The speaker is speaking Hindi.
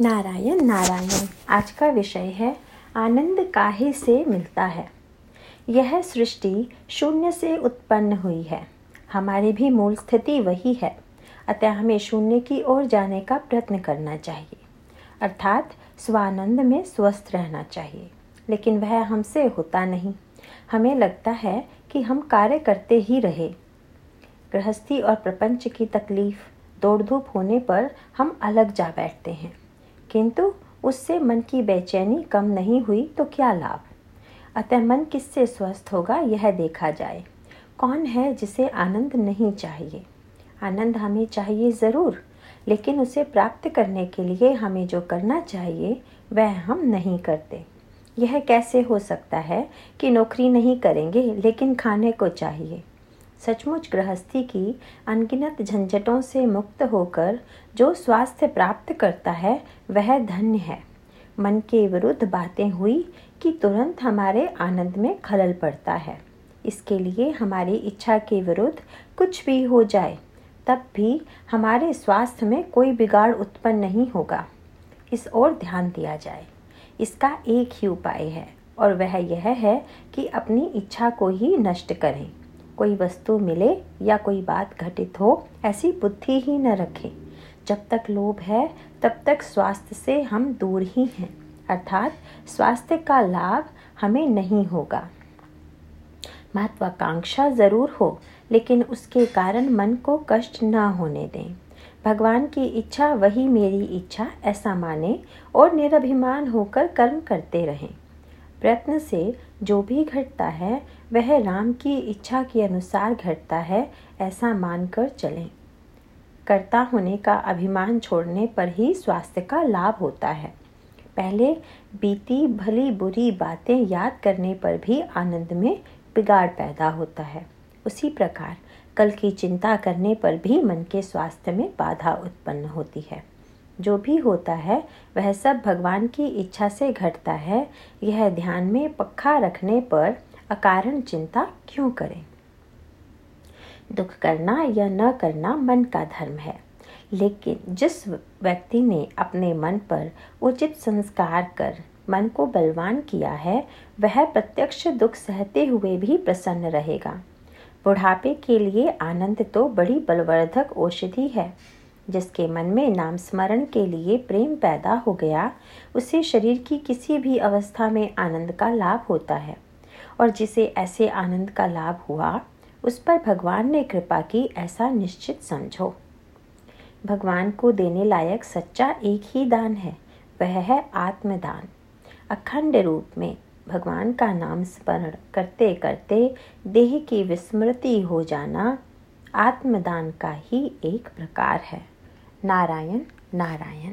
नारायण नारायण। आज का विषय है, आनंद काहे से मिलता है? यह सृष्टि शून्य से उत्पन्न हुई है। हमारी भी मूल स्थिति वही है। अतः हमें शून्य की ओर जाने का प्रयत्न करना चाहिए। अर्थात, स्वानंद में स्वस्थ रहना चाहिए। लेकिन वह हमसे होता नहीं। हमें लगता है कि हम कार्य करते ही रहे। गृहस्थी और प्रपंच की तकलीफ़ दौड़ धूप होने पर हम अलग जा बैठते हैं। किंतु उससे मन की बेचैनी कम नहीं हुई तो क्या लाभ? अतः मन किससे स्वस्थ होगा यह देखा जाए। कौन है जिसे आनंद नहीं चाहिए? आनंद हमें चाहिए ज़रूर, लेकिन उसे प्राप्त करने के लिए हमें जो करना चाहिए, वह हम नहीं करते। यह कैसे हो सकता है कि नौकरी नहीं करेंगे, लेकिन खाने को चाहिए? सचमुच गृहस्थी की अनगिनत झंझटों से मुक्त होकर जो स्वास्थ्य प्राप्त करता है, वह धन्य है। मन के विरुद्ध बातें हुई कि तुरंत हमारे आनंद में खलल पड़ता है। इसके लिए हमारी इच्छा के विरुद्ध कुछ भी हो जाए, तब भी हमारे स्वास्थ्य में कोई बिगाड़ उत्पन्न नहीं होगा। इस ओर ध्यान दिया जाए। इसका एक ही उपाय है, और वह यह है कि अपनी इच्छा को ही नष्ट करें। कोई वस्तु मिले या कोई बात घटित हो, ऐसी बुद्धि ही न रखें। जब तक लोभ है, तब तक स्वास्थ्य से हम दूर ही हैं। अर्थात, स्वास्थ्य का लाभ हमें नहीं होगा। महत्वाकांक्षा ज़रूर हो, लेकिन उसके कारण मन को कष्ट न होने दें। भगवान की इच्छा वही मेरी इच्छा, ऐसा माने, और निरभिमान होकर कर्म करते रहें। प्रयत्न से जो भी घटता है, वह राम की इच्छा के अनुसार घटता है, ऐसा मानकर चलें। कर्ता होने का अभिमान छोड़ने पर ही स्वास्थ्य का लाभ होता है। पहले बीती भली बुरी बातें याद करने पर भी आनंद में बिगाड़ पैदा होता है। उसी प्रकार कल की चिंता करने पर भी मन के स्वास्थ्य में बाधा उत्पन्न होती है। जो भी होता है, वह सब भगवान की इच्छा से घटता है। यह ध्यान में पक्का रखने पर अकारण चिंता क्यों करें? दुख करना या न करना मन का धर्म है। लेकिन जिस व्यक्ति ने अपने मन पर उचित संस्कार कर मन को बलवान किया है, वह प्रत्यक्ष दुख सहते हुए भी प्रसन्न रहेगा। बुढ़ापे के लिए आनंद तो बड़ी बलवर्धक औषधि है। जिसके मन में नाम स्मरण के लिए प्रेम पैदा हो गया, उसे शरीर की किसी भी अवस्था में आनंद का लाभ होता है। और जिसे ऐसे आनंद का लाभ हुआ, उस पर भगवान ने कृपा की ऐसा निश्चित समझो। भगवान को देने लायक सच्चा एक ही दान है, वह है आत्मदान। अखंड रूप में भगवान का नाम स्मरण करते करते देह की विस्मृति हो जाना आत्मदान का ही एक प्रकार है। नारायण नारायण।